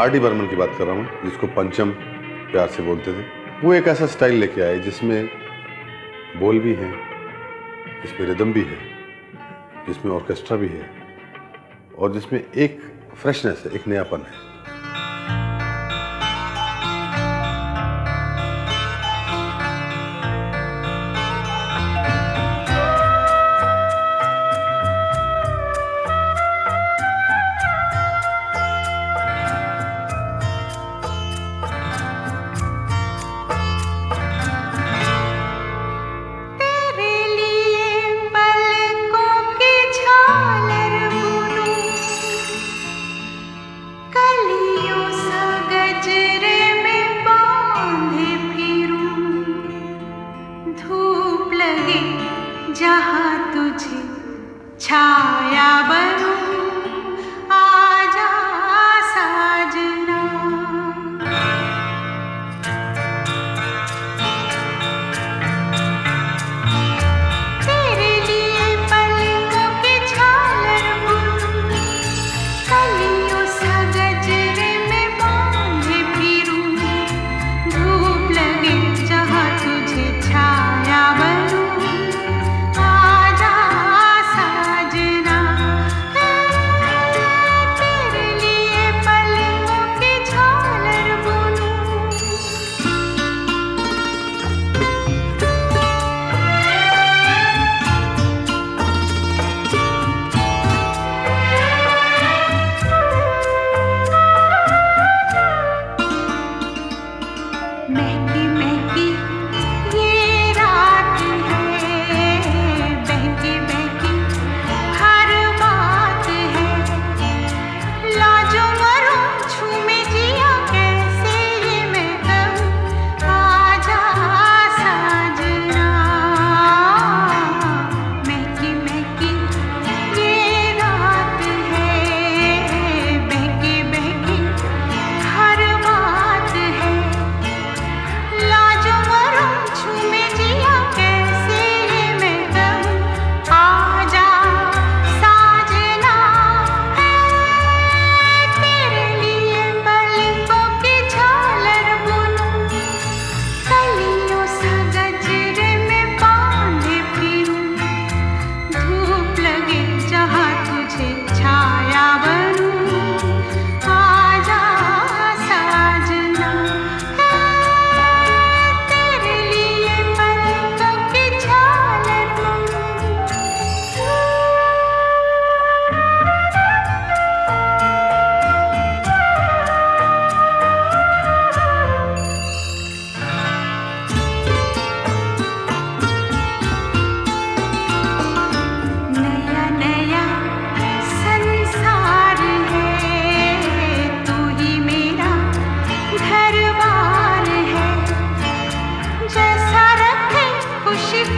R D Burman की बात कर रहा हूँ, जिसको पंचम प्यार से बोलते थे। वो एक ऐसा स्टाइल लेके आए, जिसमें बोल भी है, जिसमें रिदम भी है, जिसमें ऑर्केस्ट्रा भी है, और जिसमें एक फ्रेशनेस है, एक नयापन है। Tchau!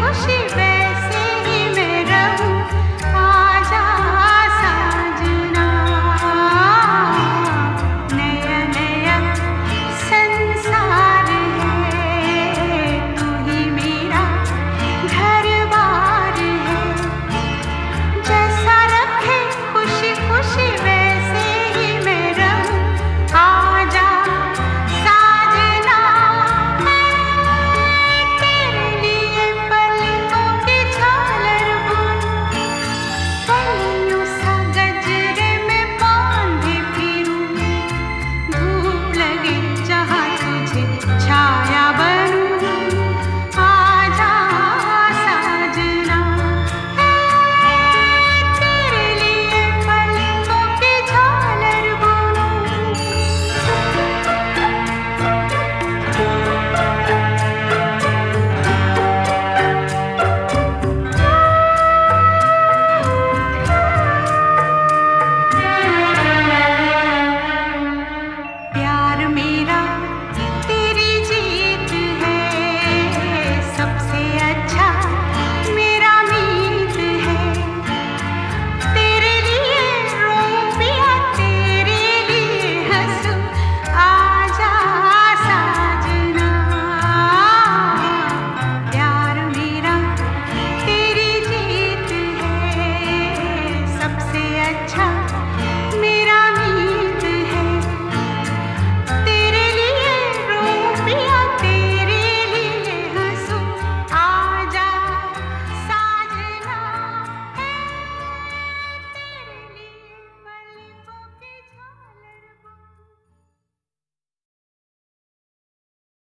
খুশি বে